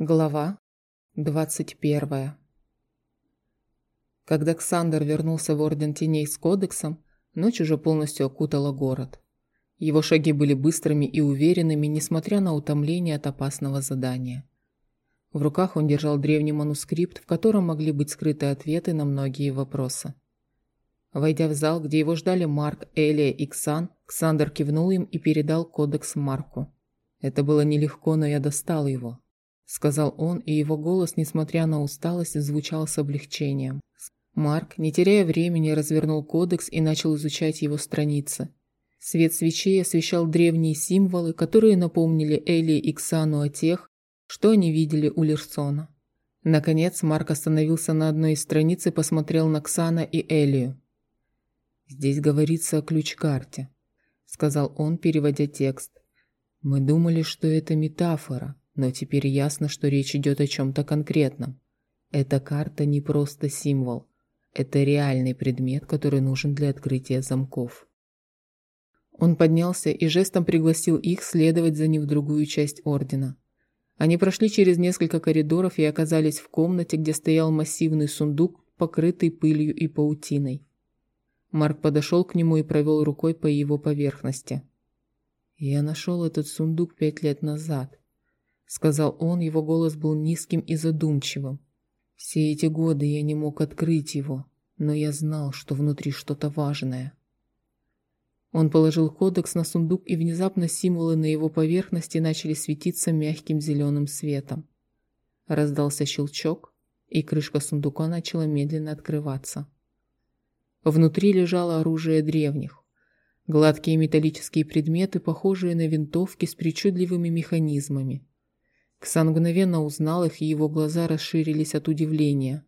Глава 21 Когда Ксандр вернулся в Орден Теней с Кодексом, ночь уже полностью окутала город. Его шаги были быстрыми и уверенными, несмотря на утомление от опасного задания. В руках он держал древний манускрипт, в котором могли быть скрыты ответы на многие вопросы. Войдя в зал, где его ждали Марк, Элия и Ксан, Ксандр кивнул им и передал кодекс Марку. Это было нелегко, но я достал его, – сказал он, и его голос, несмотря на усталость, звучал с облегчением. Марк, не теряя времени, развернул кодекс и начал изучать его страницы. Свет свечей освещал древние символы, которые напомнили Элли и Ксану о тех, что они видели у Лерсона. Наконец Марк остановился на одной из страниц и посмотрел на Ксана и Элию. «Здесь говорится о ключ-карте», – сказал он, переводя текст. «Мы думали, что это метафора, но теперь ясно, что речь идет о чем-то конкретном. Эта карта не просто символ. Это реальный предмет, который нужен для открытия замков. Он поднялся и жестом пригласил их следовать за ним в другую часть Ордена. Они прошли через несколько коридоров и оказались в комнате, где стоял массивный сундук, покрытый пылью и паутиной. Марк подошел к нему и провел рукой по его поверхности. «Я нашел этот сундук пять лет назад», сказал он, его голос был низким и задумчивым. Все эти годы я не мог открыть его, но я знал, что внутри что-то важное. Он положил кодекс на сундук, и внезапно символы на его поверхности начали светиться мягким зеленым светом. Раздался щелчок, и крышка сундука начала медленно открываться. Внутри лежало оружие древних. Гладкие металлические предметы, похожие на винтовки с причудливыми механизмами. Ксан мгновенно узнал их, и его глаза расширились от удивления.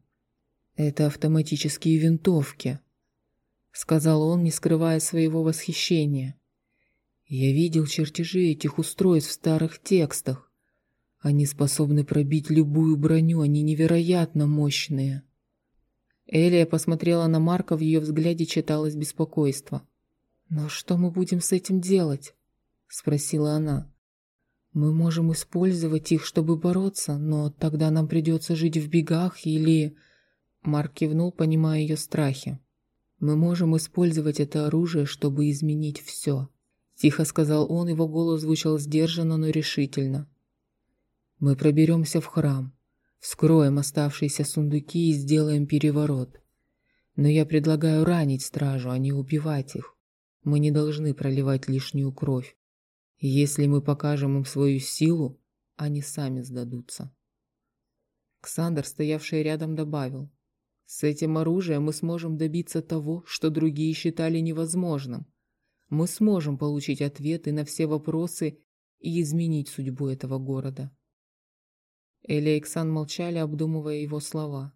«Это автоматические винтовки», — сказал он, не скрывая своего восхищения. «Я видел чертежи этих устройств в старых текстах. Они способны пробить любую броню, они невероятно мощные». Элия посмотрела на Марка, в ее взгляде читалось беспокойство. «Но что мы будем с этим делать?» — спросила она. Мы можем использовать их, чтобы бороться, но тогда нам придется жить в бегах или...» Марк кивнул, понимая ее страхи. «Мы можем использовать это оружие, чтобы изменить все», – тихо сказал он, его голос звучал сдержанно, но решительно. «Мы проберемся в храм, вскроем оставшиеся сундуки и сделаем переворот. Но я предлагаю ранить стражу, а не убивать их. Мы не должны проливать лишнюю кровь. Если мы покажем им свою силу, они сами сдадутся. Ксандр, стоявший рядом, добавил. С этим оружием мы сможем добиться того, что другие считали невозможным. Мы сможем получить ответы на все вопросы и изменить судьбу этого города. Эля и Ксан молчали, обдумывая его слова.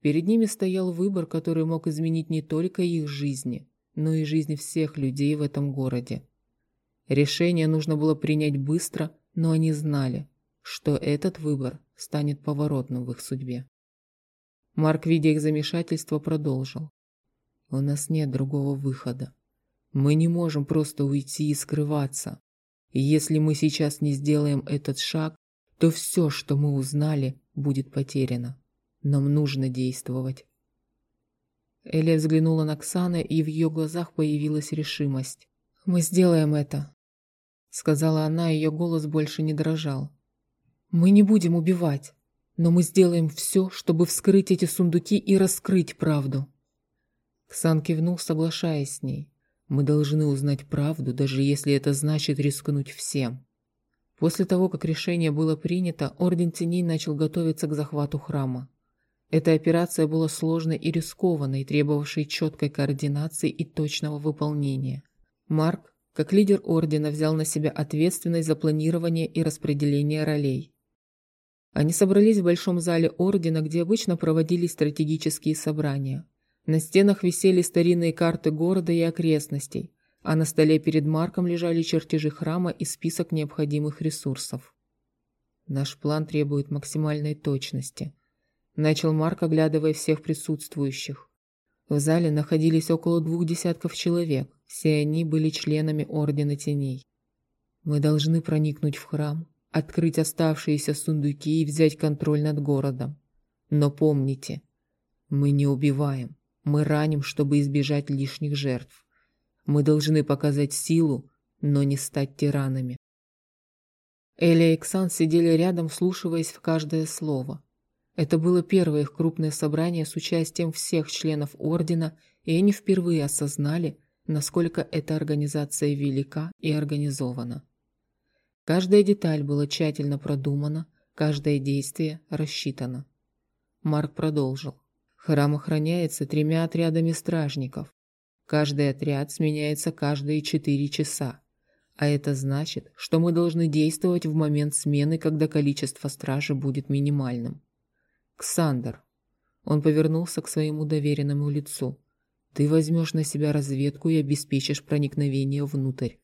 Перед ними стоял выбор, который мог изменить не только их жизни, но и жизни всех людей в этом городе. Решение нужно было принять быстро, но они знали, что этот выбор станет поворотным в их судьбе. Марк, видя их замешательство, продолжил. «У нас нет другого выхода. Мы не можем просто уйти и скрываться. Если мы сейчас не сделаем этот шаг, то все, что мы узнали, будет потеряно. Нам нужно действовать». Элия взглянула на Ксана, и в ее глазах появилась решимость. «Мы сделаем это сказала она, ее голос больше не дрожал. Мы не будем убивать, но мы сделаем все, чтобы вскрыть эти сундуки и раскрыть правду. Ксан кивнул, соглашаясь с ней. Мы должны узнать правду, даже если это значит рискнуть всем. После того, как решение было принято, Орден Теней начал готовиться к захвату храма. Эта операция была сложной и рискованной, требовавшей четкой координации и точного выполнения. Марк, как лидер Ордена взял на себя ответственность за планирование и распределение ролей. Они собрались в большом зале Ордена, где обычно проводились стратегические собрания. На стенах висели старинные карты города и окрестностей, а на столе перед Марком лежали чертежи храма и список необходимых ресурсов. «Наш план требует максимальной точности», – начал Марк, оглядывая всех присутствующих. В зале находились около двух десятков человек. Все они были членами Ордена Теней. Мы должны проникнуть в храм, открыть оставшиеся сундуки и взять контроль над городом. Но помните, мы не убиваем, мы раним, чтобы избежать лишних жертв. Мы должны показать силу, но не стать тиранами. Эля и Ксан сидели рядом, вслушиваясь в каждое слово. Это было первое их крупное собрание с участием всех членов Ордена, и они впервые осознали, насколько эта организация велика и организована. Каждая деталь была тщательно продумана, каждое действие рассчитано. Марк продолжил. Храм охраняется тремя отрядами стражников. Каждый отряд сменяется каждые четыре часа. А это значит, что мы должны действовать в момент смены, когда количество стражи будет минимальным. Ксандр. Он повернулся к своему доверенному лицу. Ты возьмешь на себя разведку и обеспечишь проникновение внутрь.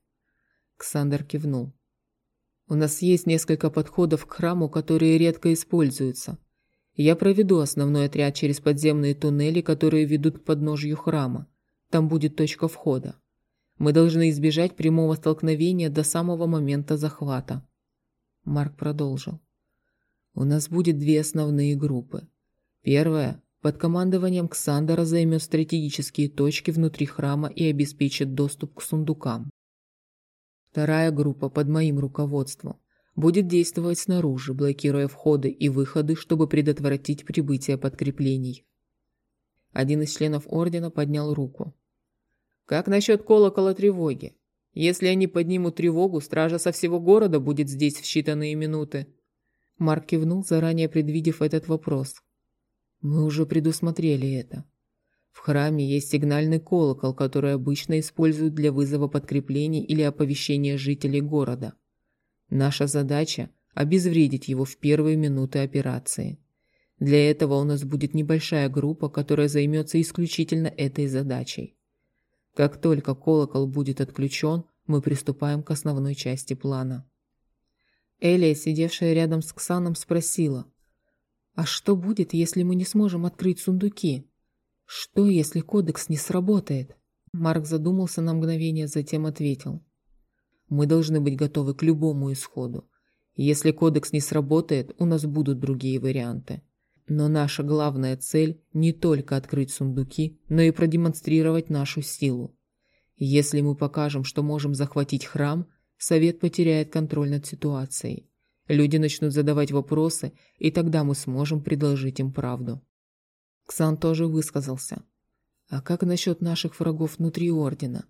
Ксандр кивнул. У нас есть несколько подходов к храму, которые редко используются. Я проведу основной отряд через подземные туннели, которые ведут к подножью храма. Там будет точка входа. Мы должны избежать прямого столкновения до самого момента захвата. Марк продолжил. У нас будет две основные группы. Первая под командованием Ксандера займет стратегические точки внутри храма и обеспечит доступ к сундукам. Вторая группа под моим руководством будет действовать снаружи, блокируя входы и выходы, чтобы предотвратить прибытие подкреплений. Один из членов ордена поднял руку. «Как насчет колокола тревоги? Если они поднимут тревогу, стража со всего города будет здесь в считанные минуты». Марк кивнул, заранее предвидев этот вопрос. «Мы уже предусмотрели это. В храме есть сигнальный колокол, который обычно используют для вызова подкреплений или оповещения жителей города. Наша задача – обезвредить его в первые минуты операции. Для этого у нас будет небольшая группа, которая займется исключительно этой задачей. Как только колокол будет отключен, мы приступаем к основной части плана. Элия, сидевшая рядом с Ксаном, спросила, «А что будет, если мы не сможем открыть сундуки? Что, если кодекс не сработает?» Марк задумался на мгновение, затем ответил, мы должны быть готовы к любому исходу. Если кодекс не сработает, у нас будут другие варианты. Но наша главная цель не только открыть сундуки, но и продемонстрировать нашу силу. Если мы покажем, что можем захватить храм, Совет потеряет контроль над ситуацией. Люди начнут задавать вопросы, и тогда мы сможем предложить им правду. Ксан тоже высказался. А как насчет наших врагов внутри Ордена?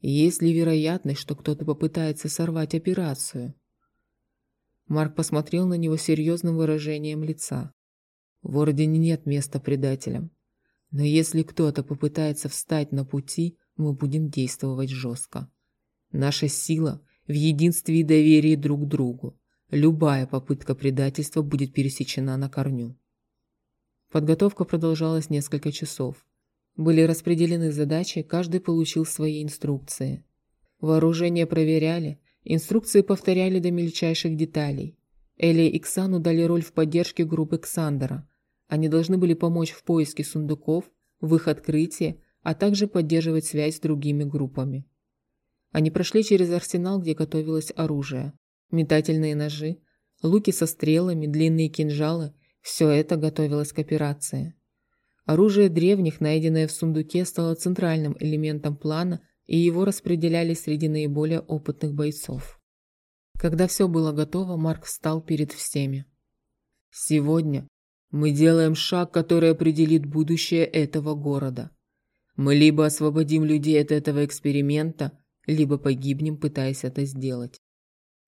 Есть ли вероятность, что кто-то попытается сорвать операцию? Марк посмотрел на него серьезным выражением лица. В Ордене нет места предателям. Но если кто-то попытается встать на пути, мы будем действовать жестко. Наша сила в единстве и доверии друг к другу. Любая попытка предательства будет пересечена на корню. Подготовка продолжалась несколько часов. Были распределены задачи, каждый получил свои инструкции. Вооружение проверяли, инструкции повторяли до мельчайших деталей. Эли и Ксану дали роль в поддержке группы Ксандера. Они должны были помочь в поиске сундуков, в их открытии, а также поддерживать связь с другими группами. Они прошли через арсенал, где готовилось оружие. Метательные ножи, луки со стрелами, длинные кинжалы – все это готовилось к операции. Оружие древних, найденное в сундуке, стало центральным элементом плана, и его распределяли среди наиболее опытных бойцов. Когда все было готово, Марк встал перед всеми. «Сегодня мы делаем шаг, который определит будущее этого города. Мы либо освободим людей от этого эксперимента, либо погибнем, пытаясь это сделать.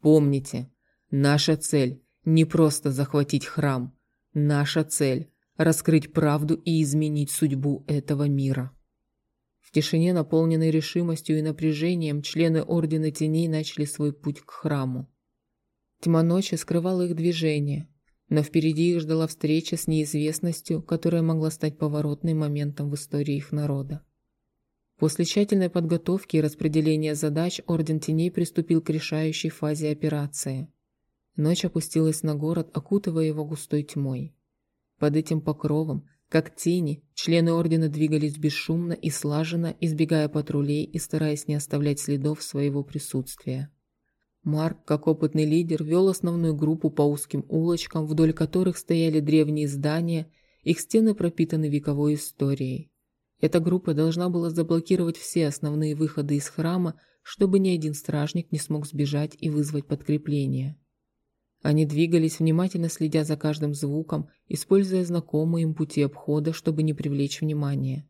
Помните, наша цель не просто захватить храм. Наша цель раскрыть правду и изменить судьбу этого мира. В тишине, наполненной решимостью и напряжением, члены Ордена Теней начали свой путь к храму. Тьма ночи скрывала их движение, но впереди их ждала встреча с неизвестностью, которая могла стать поворотным моментом в истории их народа. После тщательной подготовки и распределения задач Орден Теней приступил к решающей фазе операции. Ночь опустилась на город, окутывая его густой тьмой. Под этим покровом, как тени, члены Ордена двигались бесшумно и слаженно, избегая патрулей и стараясь не оставлять следов своего присутствия. Марк, как опытный лидер, вел основную группу по узким улочкам, вдоль которых стояли древние здания, их стены пропитаны вековой историей. Эта группа должна была заблокировать все основные выходы из храма, чтобы ни один стражник не смог сбежать и вызвать подкрепление. Они двигались, внимательно следя за каждым звуком, используя знакомые им пути обхода, чтобы не привлечь внимания.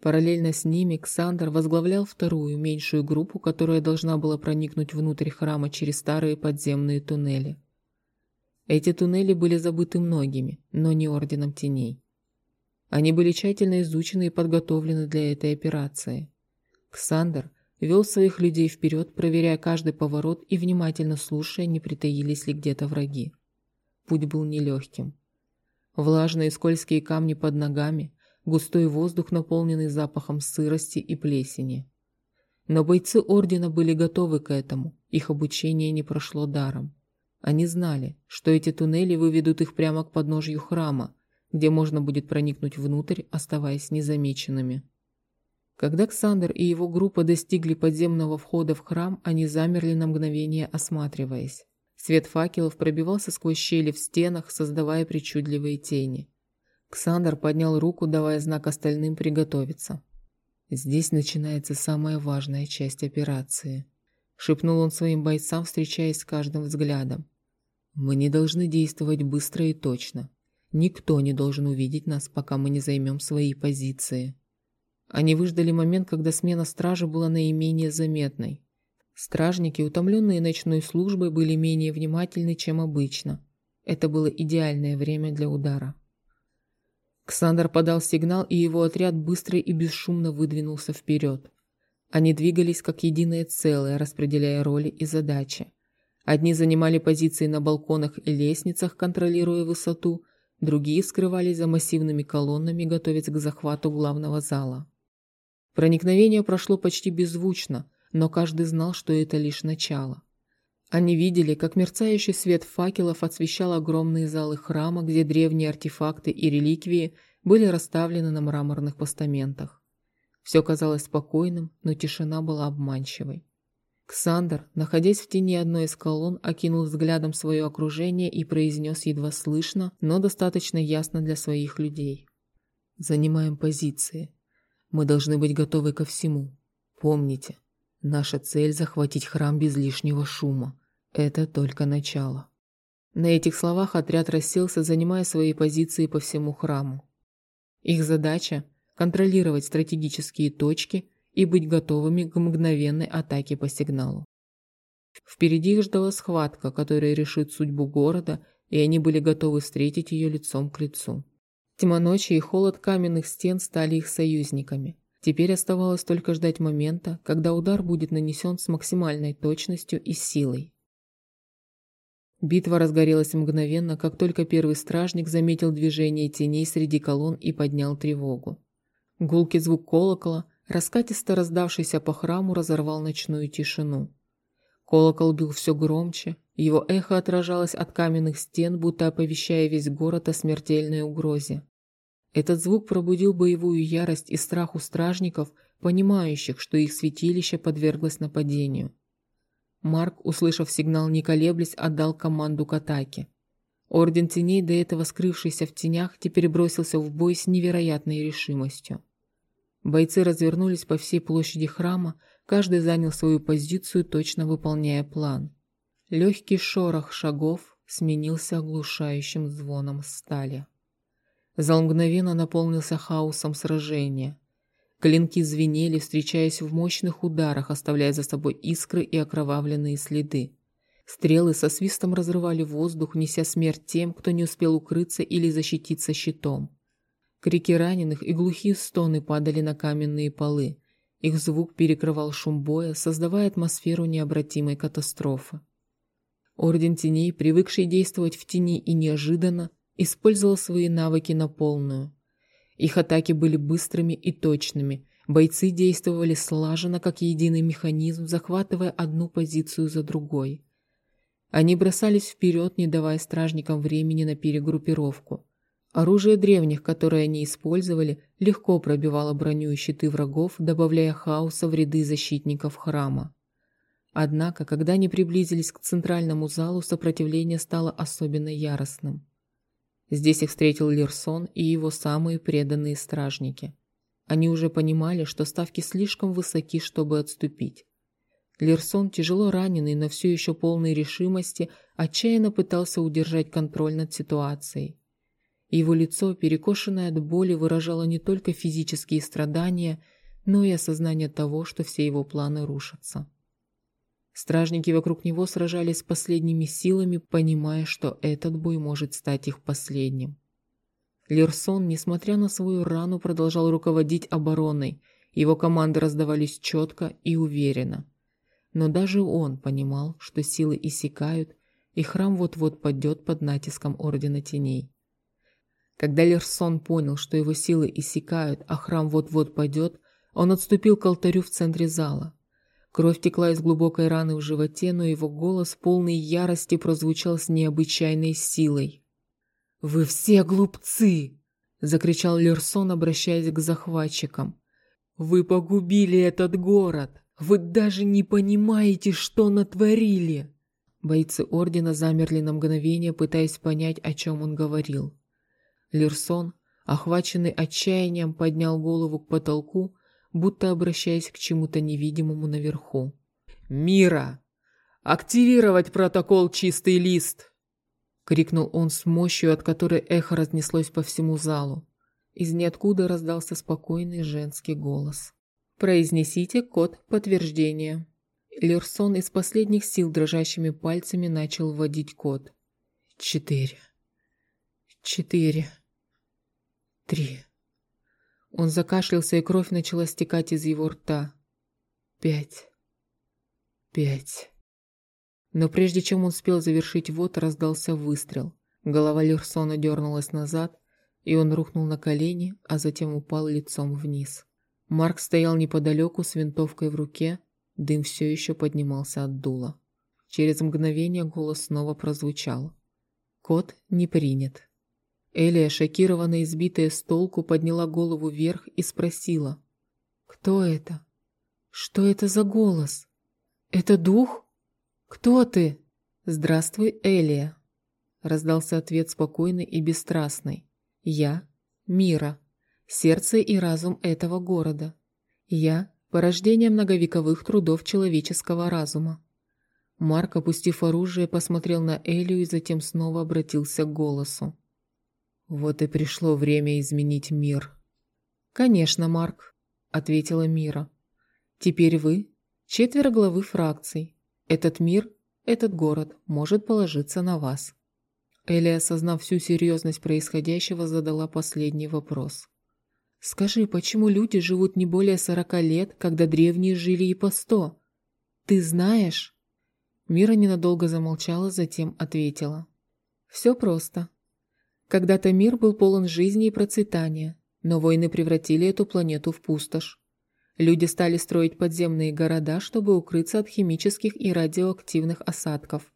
Параллельно с ними Ксандр возглавлял вторую, меньшую группу, которая должна была проникнуть внутрь храма через старые подземные туннели. Эти туннели были забыты многими, но не Орденом Теней. Они были тщательно изучены и подготовлены для этой операции. Ксандр вел своих людей вперед, проверяя каждый поворот и внимательно слушая, не притаились ли где-то враги. Путь был нелегким. Влажные скользкие камни под ногами, густой воздух, наполненный запахом сырости и плесени. Но бойцы Ордена были готовы к этому, их обучение не прошло даром. Они знали, что эти туннели выведут их прямо к подножью храма, где можно будет проникнуть внутрь, оставаясь незамеченными. Когда Ксандр и его группа достигли подземного входа в храм, они замерли на мгновение, осматриваясь. Свет факелов пробивался сквозь щели в стенах, создавая причудливые тени. Ксандр поднял руку, давая знак остальным приготовиться. «Здесь начинается самая важная часть операции», — шепнул он своим бойцам, встречаясь с каждым взглядом. «Мы не должны действовать быстро и точно. Никто не должен увидеть нас, пока мы не займем свои позиции. Они выждали момент, когда смена стражи была наименее заметной. Стражники, утомленные ночной службой, были менее внимательны, чем обычно. Это было идеальное время для удара. Ксандр подал сигнал, и его отряд быстро и бесшумно выдвинулся вперед. Они двигались как единое целое, распределяя роли и задачи. Одни занимали позиции на балконах и лестницах, контролируя высоту, Другие скрывались за массивными колоннами, готовясь к захвату главного зала. Проникновение прошло почти беззвучно, но каждый знал, что это лишь начало. Они видели, как мерцающий свет факелов освещал огромные залы храма, где древние артефакты и реликвии были расставлены на мраморных постаментах. Все казалось спокойным, но тишина была обманчивой. Ксандр, находясь в тени одной из колонн, окинул взглядом свое окружение и произнес едва слышно, но достаточно ясно для своих людей. «Занимаем позиции. Мы должны быть готовы ко всему. Помните, наша цель – захватить храм без лишнего шума. Это только начало». На этих словах отряд расселся, занимая свои позиции по всему храму. Их задача – контролировать стратегические точки – и быть готовыми к мгновенной атаке по сигналу. Впереди их ждала схватка, которая решит судьбу города, и они были готовы встретить ее лицом к лицу. Тьма ночи и холод каменных стен стали их союзниками. Теперь оставалось только ждать момента, когда удар будет нанесен с максимальной точностью и силой. Битва разгорелась мгновенно, как только первый стражник заметил движение теней среди колонн и поднял тревогу. Гулкий звук колокола – раскатисто раздавшийся по храму, разорвал ночную тишину. Колокол бил все громче, его эхо отражалось от каменных стен, будто оповещая весь город о смертельной угрозе. Этот звук пробудил боевую ярость и страх у стражников, понимающих, что их святилище подверглось нападению. Марк, услышав сигнал, не колеблясь, отдал команду к атаке. Орден теней, до этого скрывшийся в тенях, теперь бросился в бой с невероятной решимостью. Бойцы развернулись по всей площади храма, каждый занял свою позицию, точно выполняя план. Легкий шорох шагов сменился оглушающим звоном стали. Зал мгновенно наполнился хаосом сражения. Клинки звенели, встречаясь в мощных ударах, оставляя за собой искры и окровавленные следы. Стрелы со свистом разрывали воздух, неся смерть тем, кто не успел укрыться или защититься щитом. Крики раненых и глухие стоны падали на каменные полы. Их звук перекрывал шум боя, создавая атмосферу необратимой катастрофы. Орден Теней, привыкший действовать в тени и неожиданно, использовал свои навыки на полную. Их атаки были быстрыми и точными, бойцы действовали слаженно, как единый механизм, захватывая одну позицию за другой. Они бросались вперед, не давая стражникам времени на перегруппировку. Оружие древних, которое они использовали, легко пробивало броню и щиты врагов, добавляя хаоса в ряды защитников храма. Однако, когда они приблизились к центральному залу, сопротивление стало особенно яростным. Здесь их встретил Лерсон и его самые преданные стражники. Они уже понимали, что ставки слишком высоки, чтобы отступить. Лерсон, тяжело раненый, но все еще полной решимости, отчаянно пытался удержать контроль над ситуацией. Его лицо, перекошенное от боли, выражало не только физические страдания, но и осознание того, что все его планы рушатся. Стражники вокруг него сражались с последними силами, понимая, что этот бой может стать их последним. Лерсон, несмотря на свою рану, продолжал руководить обороной. Его команды раздавались четко и уверенно. Но даже он понимал, что силы иссякают, и храм вот-вот падет под натиском Ордена Теней. Когда Лерсон понял, что его силы иссякают, а храм вот-вот падет, он отступил к алтарю в центре зала. Кровь текла из глубокой раны в животе, но его голос, полный ярости, прозвучал с необычайной силой. «Вы все глупцы!» — закричал Лерсон, обращаясь к захватчикам. «Вы погубили этот город! Вы даже не понимаете, что натворили!» Бойцы Ордена замерли на мгновение, пытаясь понять, о чем он говорил. Лерсон, охваченный отчаянием, поднял голову к потолку будто обращаясь к чему-то невидимому наверху. «Мира! Активировать протокол «Чистый лист!»» — крикнул он с мощью, от которой эхо разнеслось по всему залу. Из ниоткуда раздался спокойный женский голос. «Произнесите код подтверждения». Лерсон из последних сил дрожащими пальцами начал вводить код. «Четыре. Четыре. Три. Он закашлялся, и кровь начала стекать из его рта. Пять. Пять. Но прежде чем он успел завершить вот, раздался выстрел. Голова Лерсона дернулась назад, и он рухнул на колени, а затем упал лицом вниз. Марк стоял неподалеку с винтовкой в руке, дым все еще поднимался от дула. Через мгновение голос снова прозвучал. «Код не принят». Элия, шокированная, избитая с толку, подняла голову вверх и спросила. «Кто это? Что это за голос? Это дух? Кто ты?» «Здравствуй, Элия», — раздался ответ спокойный и бесстрастный. «Я — Мира, сердце и разум этого города. Я — порождение многовековых трудов человеческого разума». Марк, опустив оружие, посмотрел на Элию и затем снова обратился к голосу. Вот и пришло время изменить мир. Конечно, Марк, ответила Мира. Теперь вы четверо главы фракций. Этот мир, этот город может положиться на вас. Элли, осознав всю серьезность происходящего, задала последний вопрос. «Скажи, почему люди живут не более сорока лет, когда древние жили и по сто? Ты знаешь?» Мира ненадолго замолчала, затем ответила. «Все просто. Когда-то мир был полон жизни и процветания, но войны превратили эту планету в пустошь. Люди стали строить подземные города, чтобы укрыться от химических и радиоактивных осадков.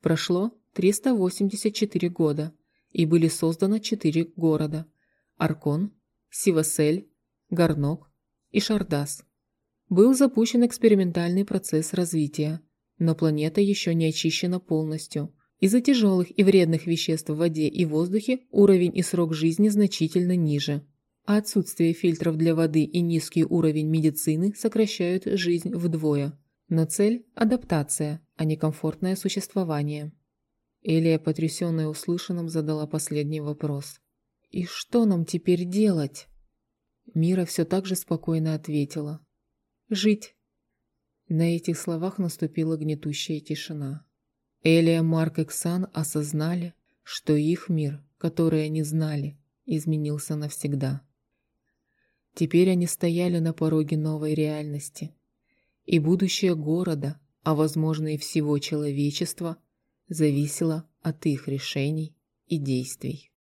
Прошло 384 года, и были созданы четыре города – Аркон, Сивасель, Гарнок и Шардас. Был запущен экспериментальный процесс развития, но планета еще не очищена полностью – из-за тяжелых и вредных веществ в воде и воздухе уровень и срок жизни значительно ниже. А отсутствие фильтров для воды и низкий уровень медицины сокращают жизнь вдвое. Но цель – адаптация, а не комфортное существование. Элия, потрясенная услышанным, задала последний вопрос. «И что нам теперь делать?» Мира все так же спокойно ответила. «Жить». На этих словах наступила гнетущая тишина. Элия, Марк и Ксан осознали, что их мир, который они знали, изменился навсегда. Теперь они стояли на пороге новой реальности. И будущее города, а возможно и всего человечества, зависело от их решений и действий.